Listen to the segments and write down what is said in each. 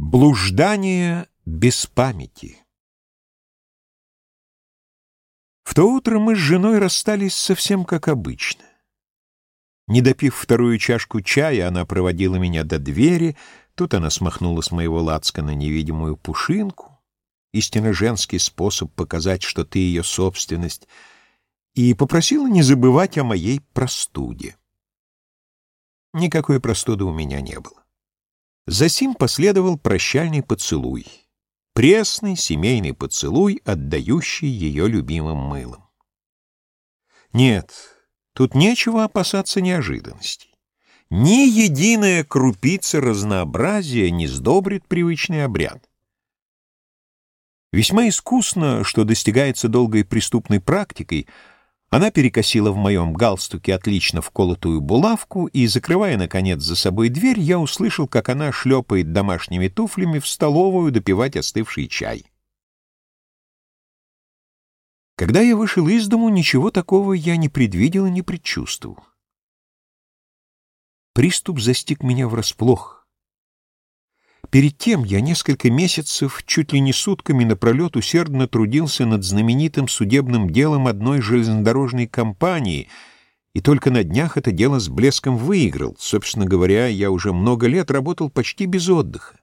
Блуждание без памяти В то утро мы с женой расстались совсем как обычно. Не допив вторую чашку чая, она проводила меня до двери, тут она смахнула с моего лацкана невидимую пушинку, истинно женский способ показать, что ты ее собственность, и попросила не забывать о моей простуде. Никакой простуды у меня не было. Засим последовал прощальный поцелуй. Пресный семейный поцелуй, отдающий ее любимым мылом. Нет, тут нечего опасаться неожиданностей. Ни единая крупица разнообразия не сдобрит привычный обряд. Весьма искусно, что достигается долгой преступной практикой — она перекосила в моем галстуке отлично вколотую булавку, и, закрывая, наконец, за собой дверь, я услышал, как она шлепает домашними туфлями в столовую допивать остывший чай. Когда я вышел из дому, ничего такого я не предвидел и не предчувствовал. Приступ застиг меня врасплох. Перед тем я несколько месяцев, чуть ли не сутками напролет, усердно трудился над знаменитым судебным делом одной железнодорожной компании, и только на днях это дело с блеском выиграл. Собственно говоря, я уже много лет работал почти без отдыха.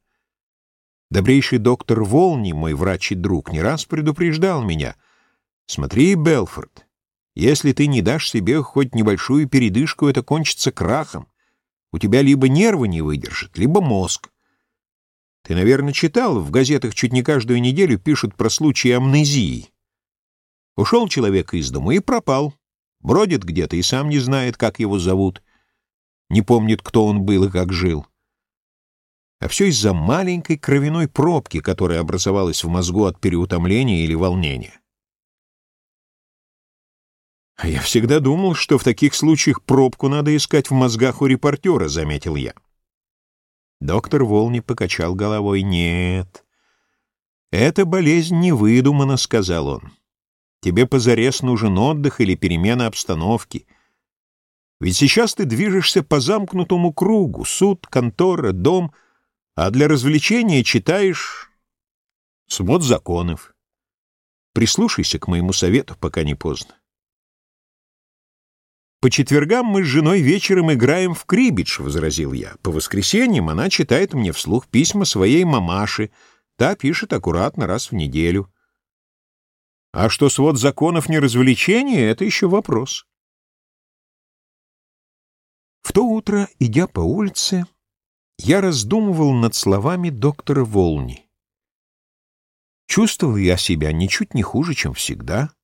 Добрейший доктор Волни, мой врач и друг, не раз предупреждал меня. «Смотри, Белфорд, если ты не дашь себе хоть небольшую передышку, это кончится крахом. У тебя либо нервы не выдержат, либо мозг. Ты, наверное, читал, в газетах чуть не каждую неделю пишут про случаи амнезии. Ушел человек из дома и пропал. Бродит где-то и сам не знает, как его зовут. Не помнит, кто он был и как жил. А все из-за маленькой кровяной пробки, которая образовалась в мозгу от переутомления или волнения. А я всегда думал, что в таких случаях пробку надо искать в мозгах у репортера, заметил я. Доктор Волни покачал головой. «Нет, эта болезнь не выдумана», — сказал он. «Тебе позарез нужен отдых или перемена обстановки. Ведь сейчас ты движешься по замкнутому кругу — суд, контора, дом, а для развлечения читаешь свод законов. Прислушайся к моему совету, пока не поздно. «По четвергам мы с женой вечером играем в крибидж», — возразил я. «По воскресеньям она читает мне вслух письма своей мамаши. Та пишет аккуратно раз в неделю». А что свод законов не развлечение, это еще вопрос. В то утро, идя по улице, я раздумывал над словами доктора Волни. Чувствовал я себя ничуть не хуже, чем всегда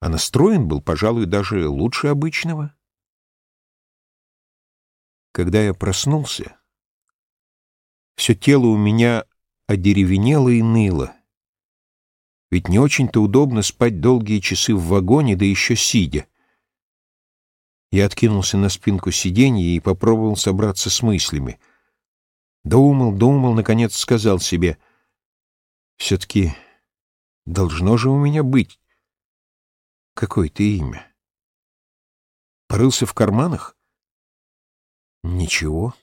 а настроен был, пожалуй, даже лучше обычного. Когда я проснулся, все тело у меня одеревенело и ныло. Ведь не очень-то удобно спать долгие часы в вагоне, да еще сидя. Я откинулся на спинку сиденья и попробовал собраться с мыслями. Думал, думал, наконец сказал себе, «Все-таки должно же у меня быть какое-то имя. Порылся в карманах? Ничего.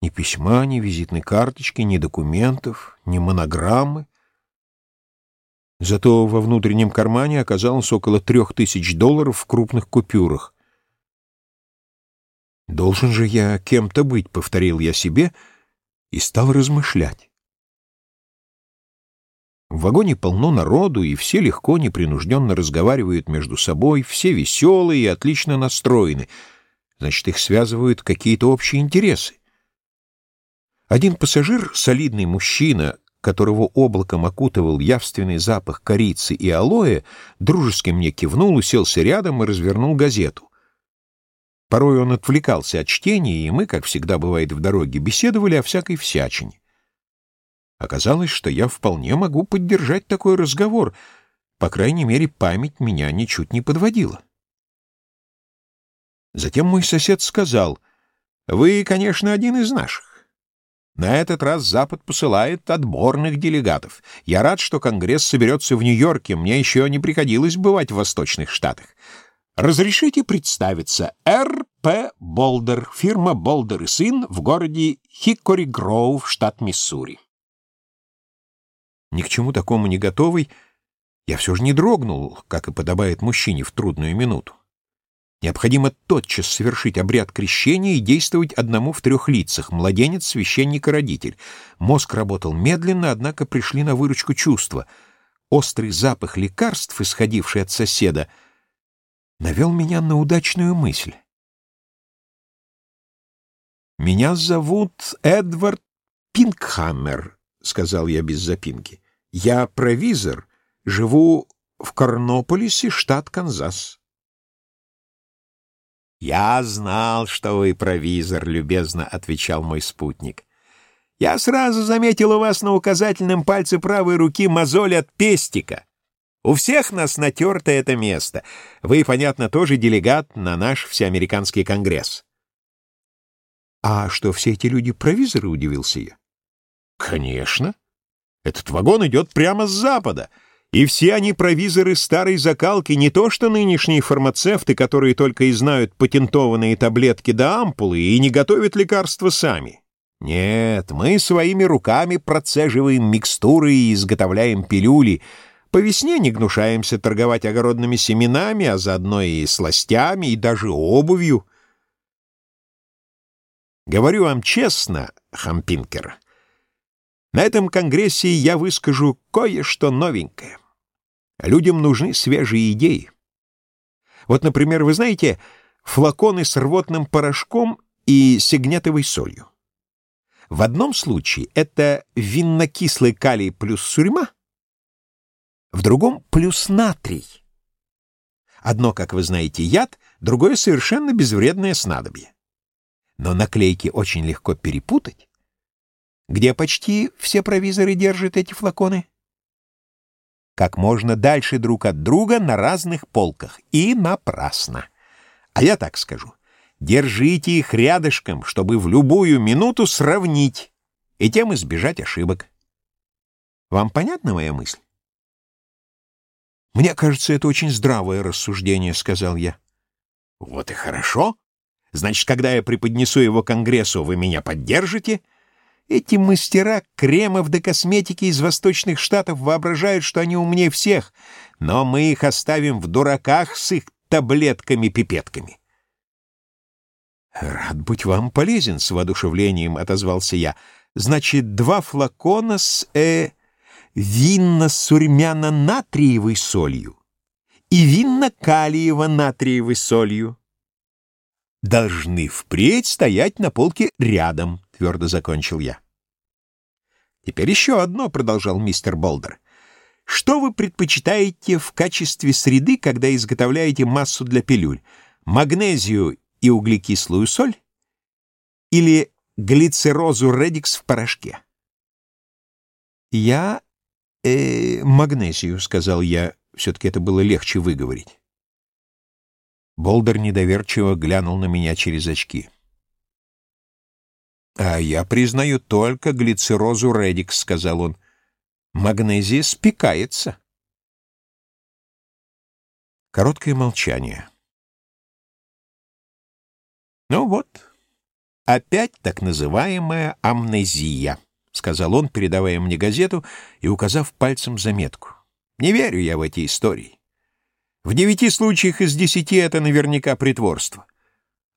Ни письма, ни визитной карточки, ни документов, ни монограммы. Зато во внутреннем кармане оказалось около трех тысяч долларов в крупных купюрах. «Должен же я кем-то быть», — повторил я себе и стал размышлять. В вагоне полно народу, и все легко, непринужденно разговаривают между собой, все веселые и отлично настроены. Значит, их связывают какие-то общие интересы. Один пассажир, солидный мужчина, которого облаком окутывал явственный запах корицы и алоэ, дружески мне кивнул, уселся рядом и развернул газету. Порой он отвлекался от чтения, и мы, как всегда бывает в дороге, беседовали о всякой всячине. Оказалось, что я вполне могу поддержать такой разговор. По крайней мере, память меня ничуть не подводила. Затем мой сосед сказал, «Вы, конечно, один из наших. На этот раз Запад посылает отборных делегатов. Я рад, что Конгресс соберется в Нью-Йорке. Мне еще не приходилось бывать в Восточных Штатах. Разрешите представиться. Р. П. Болдер, фирма Болдер и сын в городе Хиккори Гроув, штат Миссури. Ни к чему такому не готовый, я все же не дрогнул, как и подобает мужчине в трудную минуту. Необходимо тотчас совершить обряд крещения и действовать одному в трех лицах — младенец, священник и родитель. Мозг работал медленно, однако пришли на выручку чувства. Острый запах лекарств, исходивший от соседа, навел меня на удачную мысль. «Меня зовут Эдвард Пинкхаммер», — сказал я без запинки. «Я провизор, живу в Карнополисе, штат Канзас». «Я знал, что вы провизор», — любезно отвечал мой спутник. «Я сразу заметил у вас на указательном пальце правой руки мозоль от пестика. У всех нас натерто это место. Вы, понятно, тоже делегат на наш всеамериканский конгресс». «А что, все эти люди провизоры?» — удивился я. «Конечно. Этот вагон идет прямо с запада». И все они провизоры старой закалки, не то что нынешние фармацевты, которые только и знают патентованные таблетки да ампулы и не готовят лекарства сами. Нет, мы своими руками процеживаем микстуры и изготовляем пилюли. По весне не гнушаемся торговать огородными семенами, а заодно и сластями, и даже обувью. Говорю вам честно, Хампинкер, на этом конгрессе я выскажу кое-что новенькое. Людям нужны свежие идеи. Вот, например, вы знаете, флаконы с рвотным порошком и сигнетовой солью. В одном случае это виннокислый калий плюс сурьма, в другом — плюс натрий. Одно, как вы знаете, яд, другое — совершенно безвредное снадобье. Но наклейки очень легко перепутать. Где почти все провизоры держат эти флаконы? как можно дальше друг от друга на разных полках. И напрасно. А я так скажу. Держите их рядышком, чтобы в любую минуту сравнить и тем избежать ошибок. Вам понятна моя мысль? «Мне кажется, это очень здравое рассуждение», — сказал я. «Вот и хорошо. Значит, когда я преподнесу его Конгрессу, вы меня поддержите?» Эти мастера кремов до косметики из восточных штатов воображают, что они умнее всех, но мы их оставим в дураках с их таблетками-пипетками. «Рад быть вам полезен», — с воодушевлением отозвался я. «Значит, два флакона с, э, винно-сурьмяно-натриевой солью и винно-калиево-натриевой солью должны впредь стоять на полке рядом». — твердо закончил я. «Теперь еще одно», — продолжал мистер Болдер. «Что вы предпочитаете в качестве среды, когда изготовляете массу для пилюль? Магнезию и углекислую соль? Или глицерозу редикс в порошке?» «Я... Э, магнезию», — сказал я. Все-таки это было легче выговорить. Болдер недоверчиво глянул на меня через очки. «А я признаю только глицерозу Редикс», — сказал он. «Магнезия спекается». Короткое молчание. «Ну вот, опять так называемая амнезия», — сказал он, передавая мне газету и указав пальцем заметку. «Не верю я в эти истории. В девяти случаях из десяти это наверняка притворство.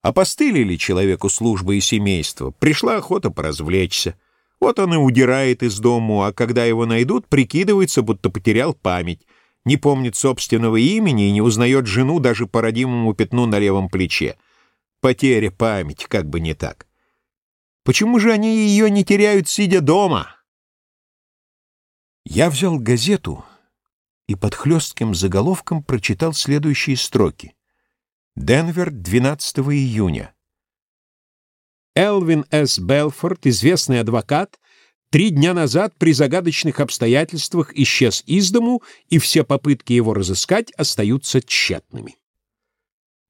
Опостылили человеку службы и семейство, пришла охота поразвлечься. Вот он и удирает из дому, а когда его найдут, прикидывается, будто потерял память, не помнит собственного имени и не узнает жену даже по родимому пятну на левом плече. Потеря памяти, как бы не так. Почему же они ее не теряют, сидя дома? Я взял газету и под хлестким заголовком прочитал следующие строки. Денвер, 12 июня. Элвин С. Белфорд, известный адвокат, три дня назад при загадочных обстоятельствах исчез из дому, и все попытки его разыскать остаются тщетными.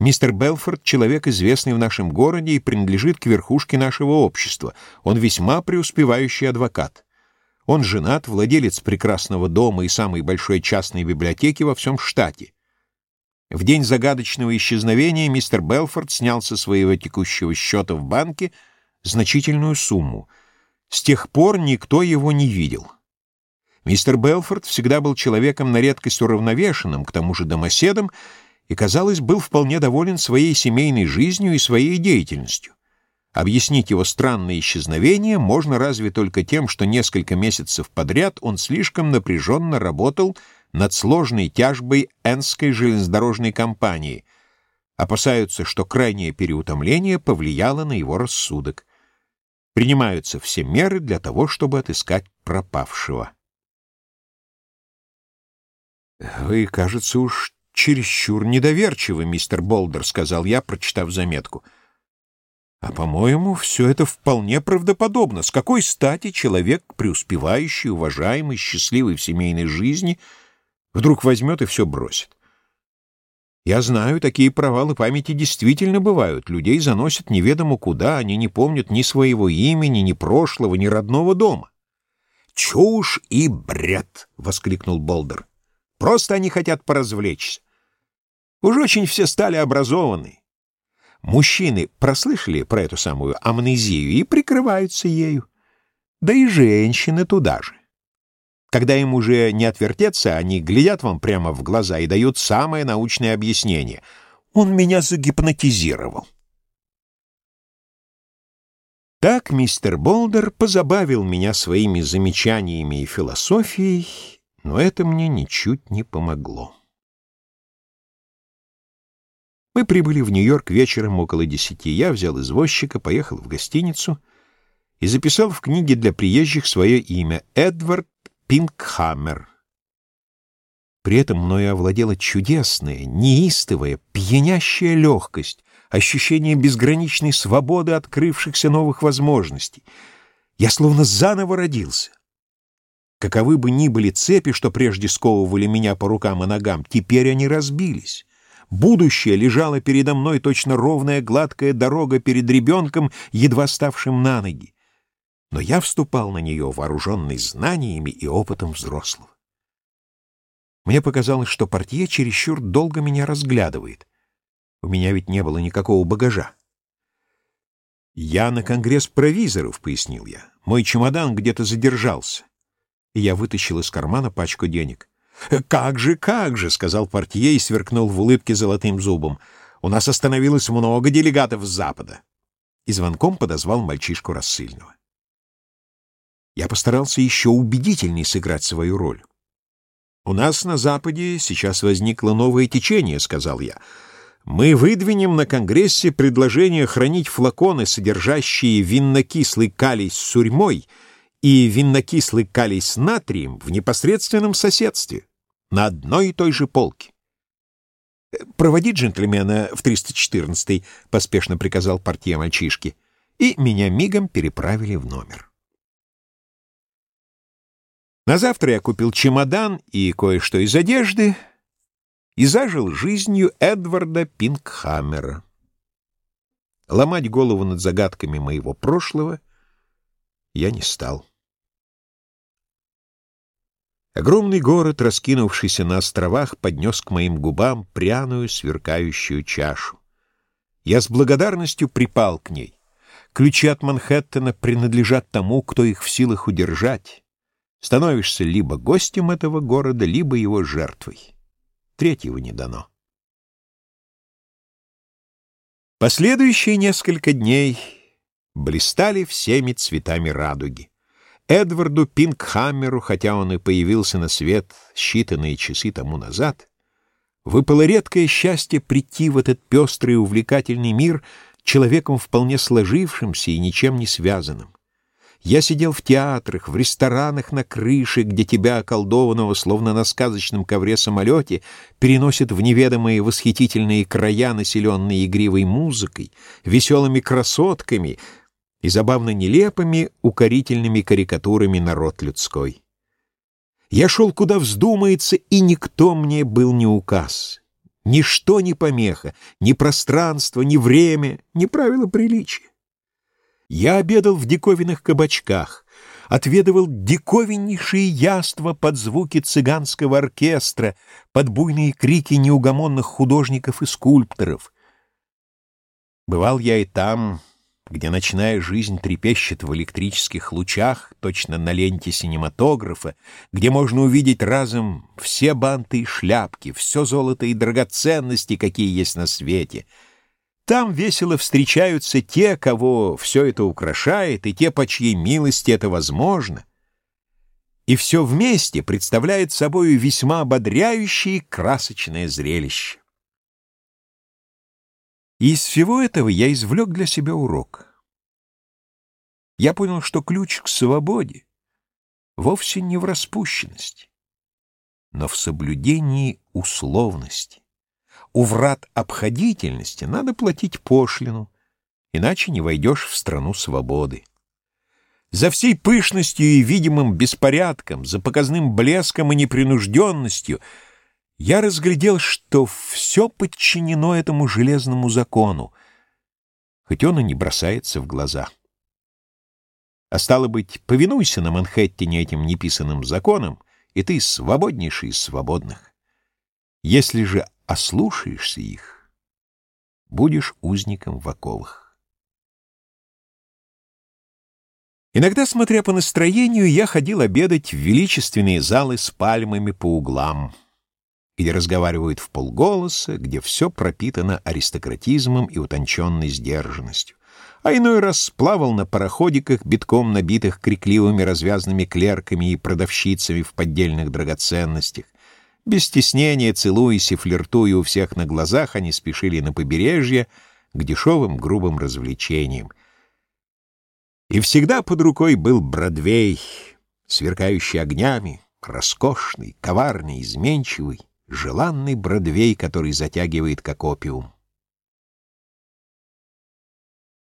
Мистер Белфорд — человек, известный в нашем городе и принадлежит к верхушке нашего общества. Он весьма преуспевающий адвокат. Он женат, владелец прекрасного дома и самой большой частной библиотеки во всем штате. В день загадочного исчезновения мистер Белфорд снял со своего текущего счета в банке значительную сумму. С тех пор никто его не видел. Мистер Белфорд всегда был человеком на редкость уравновешенным, к тому же домоседом, и, казалось, был вполне доволен своей семейной жизнью и своей деятельностью. Объяснить его странное исчезновение можно разве только тем, что несколько месяцев подряд он слишком напряженно работал над сложной тяжбой Энской железнодорожной компании. Опасаются, что крайнее переутомление повлияло на его рассудок. Принимаются все меры для того, чтобы отыскать пропавшего. «Вы, кажется, уж чересчур недоверчивы, мистер Болдер», — сказал я, прочитав заметку. «А, по-моему, все это вполне правдоподобно. С какой стати человек, преуспевающий, уважаемый, счастливый в семейной жизни, вдруг возьмет и все бросит? Я знаю, такие провалы памяти действительно бывают. Людей заносят неведомо куда, они не помнят ни своего имени, ни прошлого, ни родного дома». «Чушь и бред!» — воскликнул Болдер. «Просто они хотят поразвлечься. Уж очень все стали образованы. Мужчины прослышали про эту самую амнезию и прикрываются ею. Да и женщины туда же. Когда им уже не отвертеться, они глядят вам прямо в глаза и дают самое научное объяснение. Он меня загипнотизировал. Так мистер Болдер позабавил меня своими замечаниями и философией, но это мне ничуть не помогло. Мы прибыли в Нью-Йорк вечером около десяти. Я взял извозчика, поехал в гостиницу и записал в книге для приезжих свое имя — Эдвард Пинкхаммер. При этом мною овладела чудесная, неистовая, пьянящая легкость, ощущение безграничной свободы открывшихся новых возможностей. Я словно заново родился. Каковы бы ни были цепи, что прежде сковывали меня по рукам и ногам, теперь они разбились. Будущее лежало передо мной точно ровная гладкая дорога перед ребенком, едва ставшим на ноги. Но я вступал на нее, вооруженный знаниями и опытом взрослого. Мне показалось, что портье чересчур долго меня разглядывает. У меня ведь не было никакого багажа. «Я на конгресс провизоров», — пояснил я. «Мой чемодан где-то задержался». И я вытащил из кармана пачку денег. «Как же, как же!» — сказал портье и сверкнул в улыбке золотым зубом. «У нас остановилось много делегатов с Запада». И звонком подозвал мальчишку рассыльного. Я постарался еще убедительней сыграть свою роль. «У нас на Западе сейчас возникло новое течение», — сказал я. «Мы выдвинем на Конгрессе предложение хранить флаконы, содержащие виннокислый калий с сурьмой, и виннокислый калий с натрием в непосредственном соседстве, на одной и той же полке. «Проводи джентльмена в 314-й», — поспешно приказал портье мальчишки, и меня мигом переправили в номер. На завтра я купил чемодан и кое-что из одежды и зажил жизнью Эдварда Пингхаммера. Ломать голову над загадками моего прошлого я не стал. Огромный город, раскинувшийся на островах, поднес к моим губам пряную сверкающую чашу. Я с благодарностью припал к ней. Ключи от Манхэттена принадлежат тому, кто их в силах удержать. Становишься либо гостем этого города, либо его жертвой. Третьего не дано. Последующие несколько дней блистали всеми цветами радуги. Эдварду Пингхаммеру, хотя он и появился на свет считанные часы тому назад, выпало редкое счастье прийти в этот пестрый и увлекательный мир человеком вполне сложившимся и ничем не связанным. Я сидел в театрах, в ресторанах на крыше, где тебя, околдованного, словно на сказочном ковре-самолете, переносят в неведомые восхитительные края, населенные игривой музыкой, веселыми красотками — и забавно нелепыми, укорительными карикатурами народ людской. Я шел, куда вздумается, и никто мне был не указ. Ничто не помеха, ни пространство, ни время, ни правила приличия. Я обедал в диковинных кабачках, отведывал диковиннейшие яства под звуки цыганского оркестра, под буйные крики неугомонных художников и скульпторов. Бывал я и там, где ночная жизнь трепещет в электрических лучах, точно на ленте синематографа, где можно увидеть разом все банты и шляпки, все золото и драгоценности, какие есть на свете. Там весело встречаются те, кого все это украшает, и те, по чьей милости это возможно. И все вместе представляет собой весьма ободряющее и красочное зрелище. И из всего этого я извлек для себя урок. Я понял, что ключ к свободе вовсе не в распущенности, но в соблюдении условности. У врат обходительности надо платить пошлину, иначе не войдешь в страну свободы. За всей пышностью и видимым беспорядком, за показным блеском и непринужденностью — я разглядел, что все подчинено этому железному закону, хоть он и не бросается в глаза. А стало быть, повинуйся на Манхэттене этим неписанным законам, и ты свободнейший из свободных. Если же ослушаешься их, будешь узником в оковах. Иногда, смотря по настроению, я ходил обедать в величественные залы с пальмами по углам — где разговаривают в полголоса, где все пропитано аристократизмом и утонченной сдержанностью. А иной раз плавал на пароходиках, битком набитых крикливыми развязными клерками и продавщицами в поддельных драгоценностях. Без стеснения, целуясь и флиртуя у всех на глазах, они спешили на побережье к дешевым грубым развлечениям. И всегда под рукой был Бродвей, сверкающий огнями, роскошный, коварный, изменчивый, желанный Бродвей, который затягивает как опиум.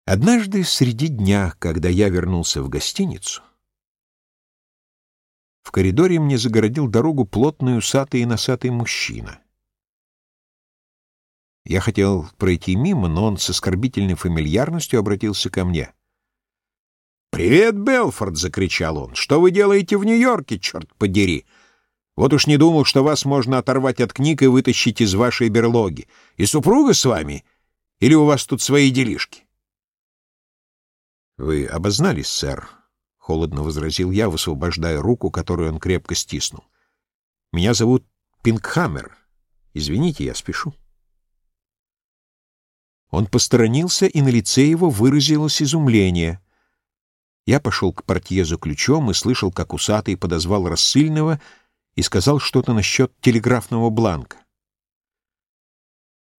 Однажды среди дня, когда я вернулся в гостиницу, в коридоре мне загородил дорогу плотный усатый и носатый мужчина. Я хотел пройти мимо, но он с оскорбительной фамильярностью обратился ко мне. «Привет, Белфорд!» — закричал он. «Что вы делаете в Нью-Йорке, черт подери?» Вот уж не думал, что вас можно оторвать от книг и вытащить из вашей берлоги. И супруга с вами? Или у вас тут свои делишки?» «Вы обознались, сэр», — холодно возразил я, высвобождая руку, которую он крепко стиснул. «Меня зовут Пингхаммер. Извините, я спешу». Он посторонился, и на лице его выразилось изумление. Я пошел к портье за ключом и слышал, как усатый подозвал рассыльного — и сказал что-то насчет телеграфного бланка.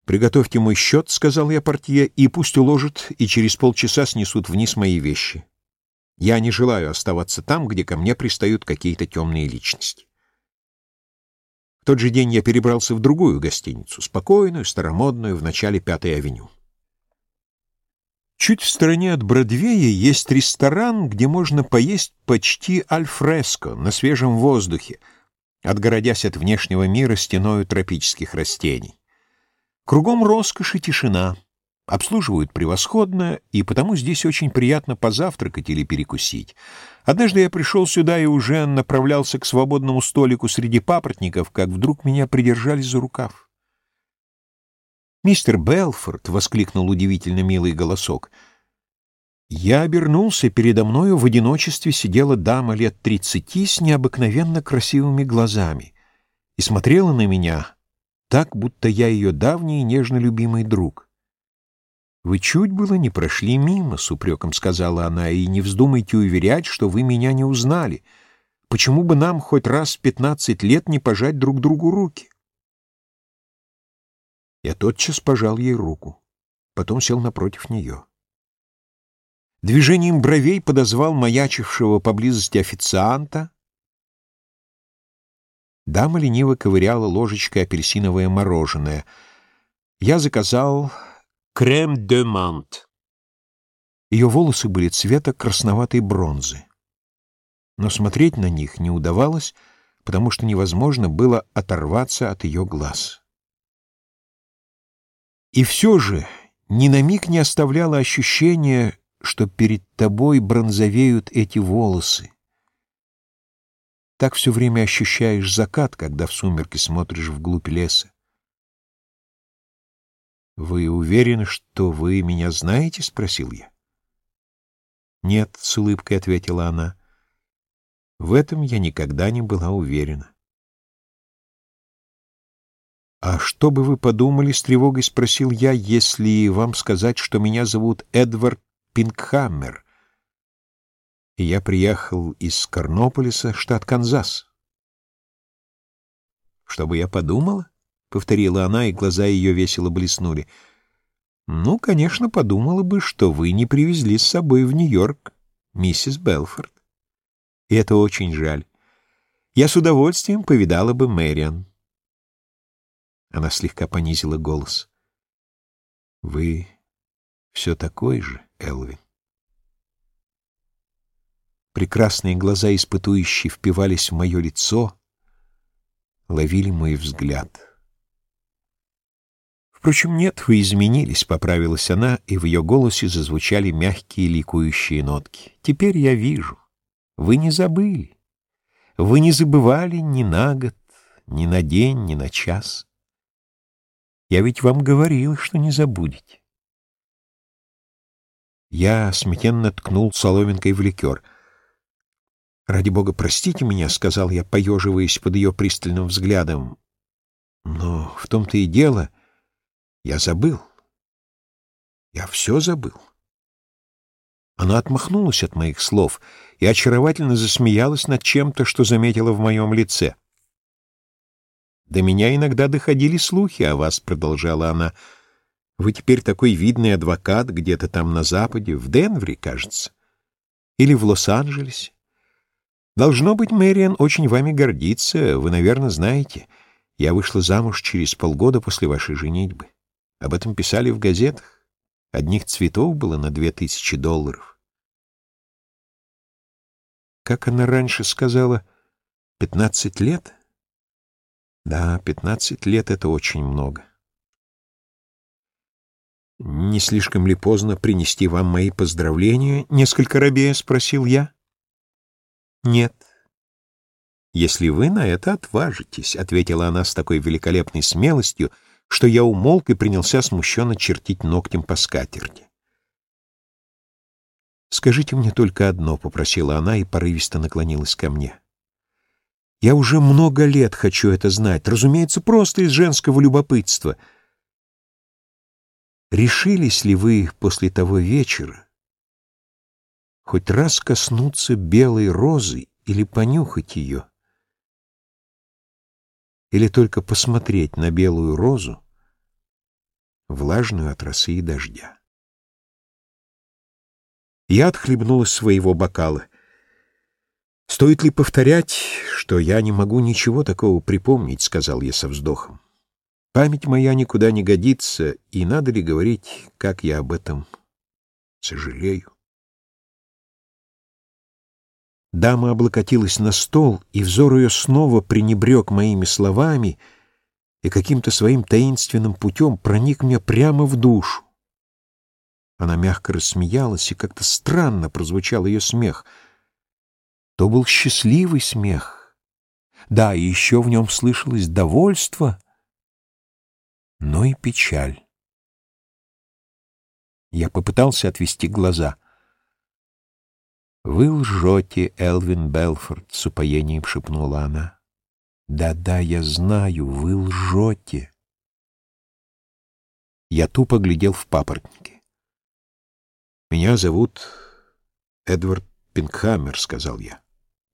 «Приготовьте мой счет», — сказал я портье, — «и пусть уложат, и через полчаса снесут вниз мои вещи. Я не желаю оставаться там, где ко мне пристают какие-то темные личности». В тот же день я перебрался в другую гостиницу, спокойную, старомодную, в начале Пятой авеню. Чуть в стороне от Бродвея есть ресторан, где можно поесть почти альфреско, на свежем воздухе, отгородясь от внешнего мира стеною тропических растений. Кругом роскошь и тишина. Обслуживают превосходно, и потому здесь очень приятно позавтракать или перекусить. Однажды я пришел сюда и уже направлялся к свободному столику среди папоротников, как вдруг меня придержали за рукав. «Мистер Белфорд!» — воскликнул удивительно милый голосок — я обернулся, передо мною в одиночестве сидела дама лет тридцати с необыкновенно красивыми глазами и смотрела на меня так, будто я ее давний и нежно любимый друг. «Вы чуть было не прошли мимо», — с упреком сказала она, — «и не вздумайте уверять, что вы меня не узнали. Почему бы нам хоть раз в пятнадцать лет не пожать друг другу руки?» Я тотчас пожал ей руку, потом сел напротив нее. Движением бровей подозвал маячившего поблизости официанта. Дама лениво ковыряла ложечкой апельсиновое мороженое. Я заказал крем де мант. Ее волосы были цвета красноватой бронзы. Но смотреть на них не удавалось, потому что невозможно было оторваться от ее глаз. И все же ни на миг не оставляло ощущения, что перед тобой бронзовеют эти волосы, Так все время ощущаешь закат, когда в сумерки смотришь вглубь леса. «Вы уверены, что вы меня знаете?» — спросил я. «Нет», — с улыбкой ответила она. «В этом я никогда не была уверена». «А что бы вы подумали?» — с тревогой спросил я, «если вам сказать, что меня зовут Эдвард Пингхаммер, я приехал из Карнополиса, штат Канзас». «Что бы я подумала?» — повторила она, и глаза ее весело блеснули. «Ну, конечно, подумала бы, что вы не привезли с собой в Нью-Йорк миссис Белфорд. И это очень жаль. Я с удовольствием повидала бы Мэриан». Она слегка понизила голос. «Вы все такой же, Элвин?» Прекрасные глаза испытующие впивались в мое лицо, ловили мой взгляд. «Впрочем, нет, вы изменились», — поправилась она, и в ее голосе зазвучали мягкие ликующие нотки. «Теперь я вижу. Вы не забыли. Вы не забывали ни на год, ни на день, ни на час. Я ведь вам говорил, что не забудете. Я смятенно ткнул соломинкой в ликер. «Ради бога, простите меня», — сказал я, поеживаясь под ее пристальным взглядом. «Но в том-то и дело, я забыл. Я все забыл». Она отмахнулась от моих слов и очаровательно засмеялась над чем-то, что заметила в моем лице. До меня иногда доходили слухи о вас, — продолжала она. Вы теперь такой видный адвокат где-то там на Западе, в Денвере, кажется. Или в Лос-Анджелесе. Должно быть, Мэриан очень вами гордится, вы, наверное, знаете. Я вышла замуж через полгода после вашей женитьбы. Об этом писали в газетах. Одних цветов было на две тысячи долларов. Как она раньше сказала, пятнадцать лет? Да, пятнадцать лет — это очень много. «Не слишком ли поздно принести вам мои поздравления?» — несколько робея спросил я. «Нет». «Если вы на это отважитесь», — ответила она с такой великолепной смелостью, что я умолк и принялся смущенно чертить ногтем по скатерти. «Скажите мне только одно», — попросила она и порывисто наклонилась ко мне. Я уже много лет хочу это знать, разумеется, просто из женского любопытства. Решились ли вы после того вечера хоть раз коснуться белой розы или понюхать ее? Или только посмотреть на белую розу, влажную от росы и дождя? Я отхлебнул из своего бокала. «Стоит ли повторять, что я не могу ничего такого припомнить?» — сказал я со вздохом. «Память моя никуда не годится, и надо ли говорить, как я об этом сожалею?» Дама облокотилась на стол, и взор ее снова пренебрег моими словами и каким-то своим таинственным путем проник мне прямо в душу. Она мягко рассмеялась, и как-то странно прозвучал ее смех — то был счастливый смех. Да, и еще в нем слышалось довольство, но и печаль. Я попытался отвести глаза. «Вы лжете, Элвин Белфорд», — с упоением шепнула она. «Да-да, я знаю, вы лжете». Я тупо глядел в папоротники. «Меня зовут Эдвард Пингхаммер», — сказал я.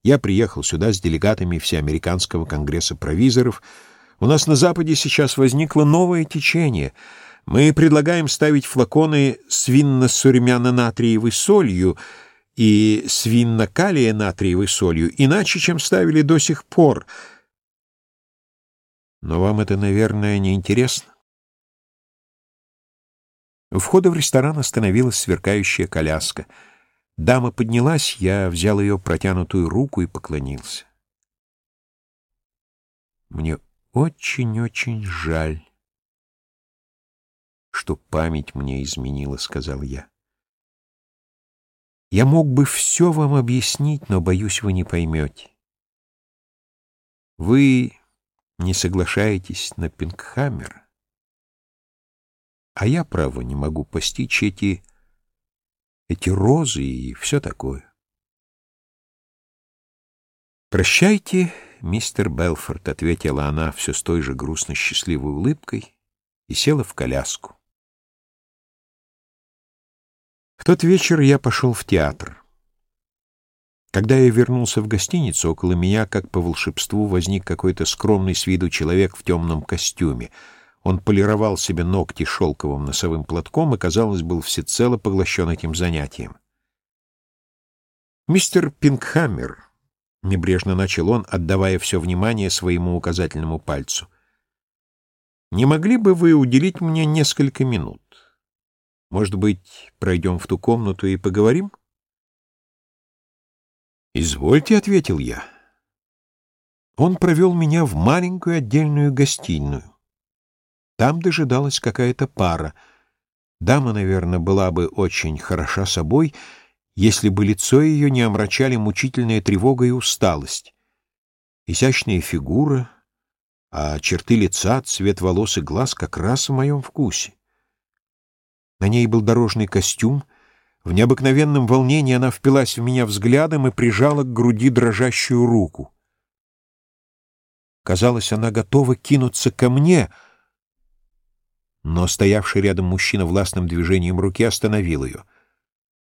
Я приехал сюда с делегатами Всеамериканского конгресса провизоров. У нас на Западе сейчас возникло новое течение. Мы предлагаем ставить флаконы свинно-сурьмяно-натриевой солью и свинно-калия-натриевой солью, иначе, чем ставили до сих пор. Но вам это, наверное, не интересно. У входа в ресторан остановилась сверкающая коляска — Дама поднялась, я взял ее протянутую руку и поклонился. Мне очень-очень жаль, что память мне изменила, — сказал я. Я мог бы все вам объяснить, но, боюсь, вы не поймете. Вы не соглашаетесь на Пингхаммер, а я, право, не могу постичь эти... эти розы и все такое. «Прощайте, мистер Белфорд», — ответила она все с той же грустно-счастливой улыбкой и села в коляску. В тот вечер я пошел в театр. Когда я вернулся в гостиницу, около меня, как по волшебству, возник какой-то скромный с виду человек в темном костюме. Он полировал себе ногти шелковым носовым платком и, казалось, был всецело поглощен этим занятием. «Мистер Пингхаммер», — небрежно начал он, отдавая все внимание своему указательному пальцу, — «не могли бы вы уделить мне несколько минут? Может быть, пройдем в ту комнату и поговорим?» «Извольте», — ответил я. Он провел меня в маленькую отдельную гостиную. Там дожидалась какая-то пара. Дама, наверное, была бы очень хороша собой, если бы лицо ее не омрачали мучительная тревога и усталость. Изящная фигура, а черты лица, цвет волос и глаз как раз в моем вкусе. На ней был дорожный костюм, в необыкновенном волнении она впилась в меня взглядом и прижала к груди дрожащую руку. Казалось, она готова кинуться ко мне, но стоявший рядом мужчина властным движением руки остановил ее.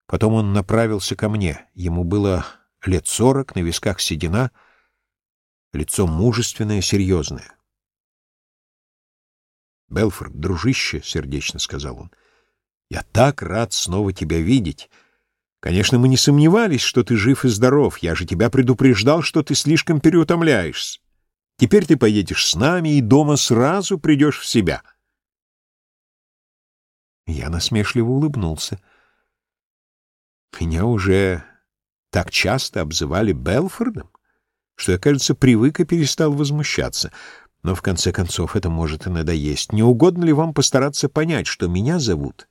Потом он направился ко мне. Ему было лет сорок, на висках седина, лицо мужественное, серьезное. «Белфорд, дружище», — сердечно сказал он, — я так рад снова тебя видеть. Конечно, мы не сомневались, что ты жив и здоров. Я же тебя предупреждал, что ты слишком переутомляешься. Теперь ты поедешь с нами и дома сразу придешь в себя. Я насмешливо улыбнулся. Меня уже так часто обзывали Белфордом, что я, кажется, привык и перестал возмущаться. Но, в конце концов, это может и надоесть. Не угодно ли вам постараться понять, что меня зовут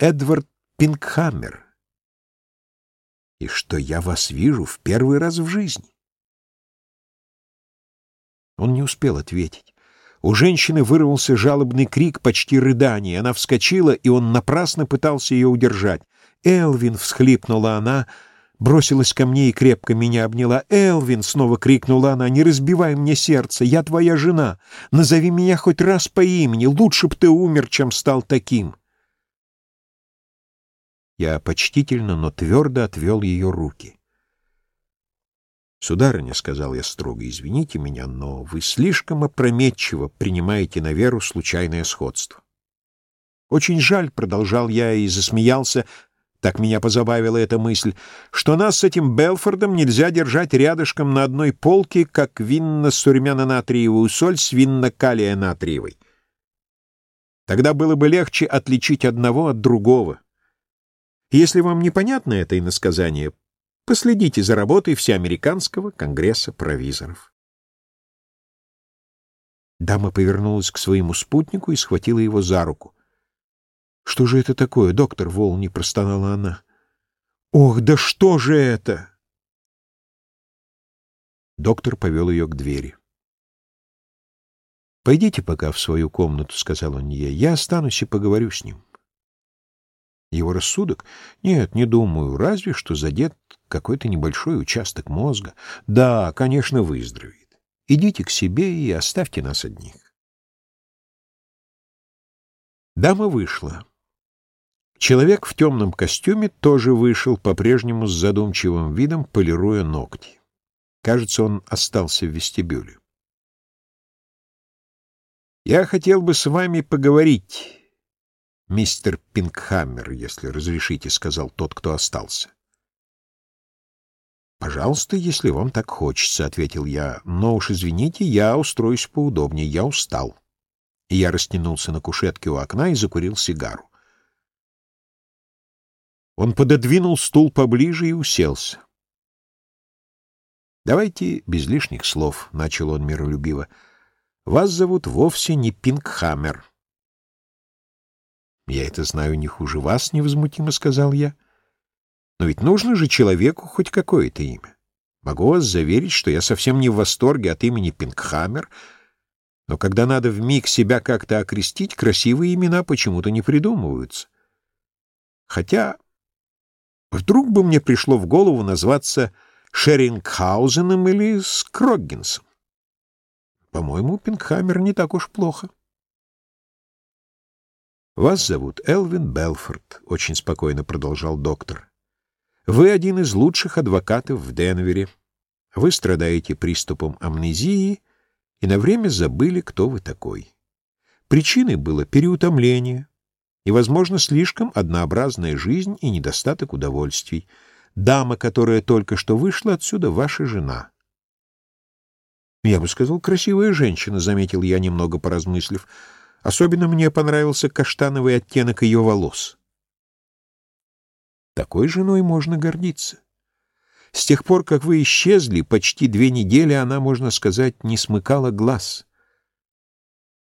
Эдвард Пингхаммер, и что я вас вижу в первый раз в жизни. Он не успел ответить. У женщины вырвался жалобный крик, почти рыдание. Она вскочила, и он напрасно пытался ее удержать. «Элвин!» — всхлипнула она, бросилась ко мне и крепко меня обняла. «Элвин!» — снова крикнула она. «Не разбивай мне сердце! Я твоя жена! Назови меня хоть раз по имени! Лучше б ты умер, чем стал таким!» Я почтительно, но твердо отвел ее руки. «Сударыня», — сказал я строго, — «извините меня, но вы слишком опрометчиво принимаете на веру случайное сходство». «Очень жаль», — продолжал я и засмеялся, так меня позабавила эта мысль, что нас с этим Белфордом нельзя держать рядышком на одной полке, как винно-сурьмяно-натриевую соль с винно-калия-натриевой. Тогда было бы легче отличить одного от другого. Если вам непонятно это иносказание, последите за работой Всеамериканского конгресса провизоров. Дама повернулась к своему спутнику и схватила его за руку. «Что же это такое, доктор Волни?» — простонала она. «Ох, да что же это?» Доктор повел ее к двери. «Пойдите пока в свою комнату», — сказал он ей. «Я останусь и поговорю с ним». Его рассудок? Нет, не думаю. Разве что задет какой-то небольшой участок мозга. Да, конечно, выздоровеет. Идите к себе и оставьте нас одних. Дама вышла. Человек в темном костюме тоже вышел, по-прежнему с задумчивым видом, полируя ногти. Кажется, он остался в вестибюле. «Я хотел бы с вами поговорить», «Мистер Пингхаммер, если разрешите», — сказал тот, кто остался. «Пожалуйста, если вам так хочется», — ответил я. «Но уж извините, я устроюсь поудобнее, я устал». И я растянулся на кушетке у окна и закурил сигару. Он пододвинул стул поближе и уселся. «Давайте без лишних слов», — начал он миролюбиво. «Вас зовут вовсе не Пингхаммер». «Я это знаю не хуже вас», — невозмутимо сказал я. «Но ведь нужно же человеку хоть какое-то имя. Могу вас заверить, что я совсем не в восторге от имени Пинкхаммер, но когда надо вмиг себя как-то окрестить, красивые имена почему-то не придумываются. Хотя вдруг бы мне пришло в голову назваться Шерингхаузеном или Скроггинсом. По-моему, Пинкхаммер не так уж плохо. «Вас зовут Элвин Белфорд», — очень спокойно продолжал доктор. «Вы один из лучших адвокатов в Денвере. Вы страдаете приступом амнезии и на время забыли, кто вы такой. Причиной было переутомление и, возможно, слишком однообразная жизнь и недостаток удовольствий. Дама, которая только что вышла отсюда, ваша жена». «Я бы сказал, красивая женщина», — заметил я, немного поразмыслив, — Особенно мне понравился каштановый оттенок ее волос. Такой женой можно гордиться. С тех пор, как вы исчезли, почти две недели она, можно сказать, не смыкала глаз.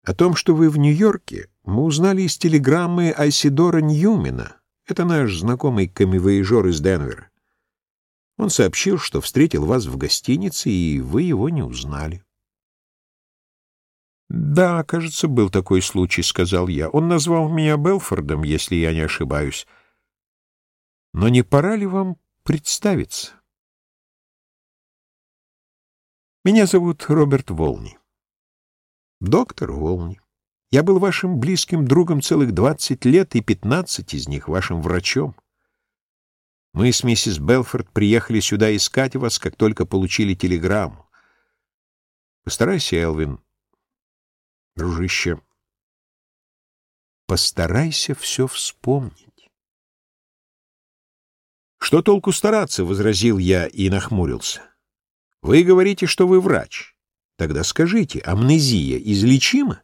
О том, что вы в Нью-Йорке, мы узнали из телеграммы Айсидора Ньюмена. Это наш знакомый камевояжер из Денвера. Он сообщил, что встретил вас в гостинице, и вы его не узнали. «Да, кажется, был такой случай», — сказал я. «Он назвал меня Белфордом, если я не ошибаюсь. Но не пора ли вам представиться?» «Меня зовут Роберт Волни». «Доктор Волни. Я был вашим близким другом целых двадцать лет, и пятнадцать из них вашим врачом. Мы с миссис Белфорд приехали сюда искать вас, как только получили телеграмму. Постарайся, Элвин, Дружище, постарайся все вспомнить. «Что толку стараться?» — возразил я и нахмурился. «Вы говорите, что вы врач. Тогда скажите, амнезия излечима?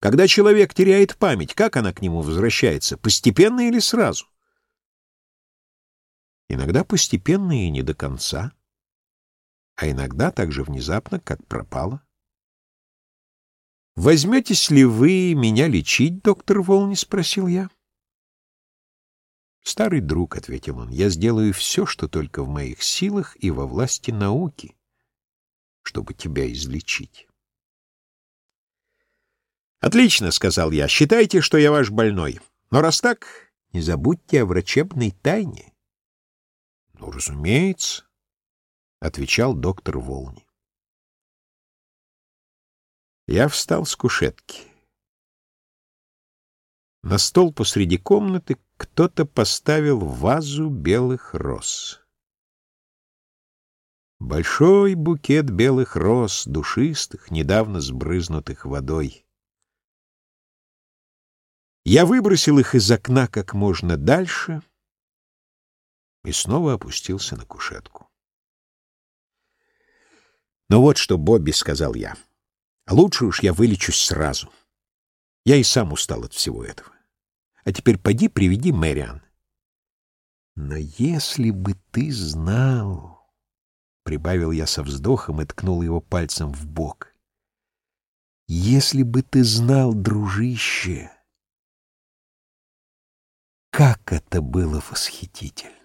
Когда человек теряет память, как она к нему возвращается, постепенно или сразу?» Иногда постепенно и не до конца, а иногда так же внезапно, как пропала. «Возьметесь ли вы меня лечить, доктор Волни?» — спросил я. «Старый друг», — ответил он, — «я сделаю все, что только в моих силах и во власти науки, чтобы тебя излечить». «Отлично», — сказал я, — «считайте, что я ваш больной. Но раз так, не забудьте о врачебной тайне». «Ну, разумеется», — отвечал доктор Волни. Я встал с кушетки. На стол посреди комнаты кто-то поставил вазу белых роз. Большой букет белых роз, душистых, недавно сбрызнутых водой. Я выбросил их из окна как можно дальше и снова опустился на кушетку. «Ну вот что, Бобби», — сказал я, — Лучше уж я вылечусь сразу. Я и сам устал от всего этого. А теперь поди приведи Мэриан. Но если бы ты знал... Прибавил я со вздохом и ткнул его пальцем в бок. Если бы ты знал, дружище, как это было восхитительно!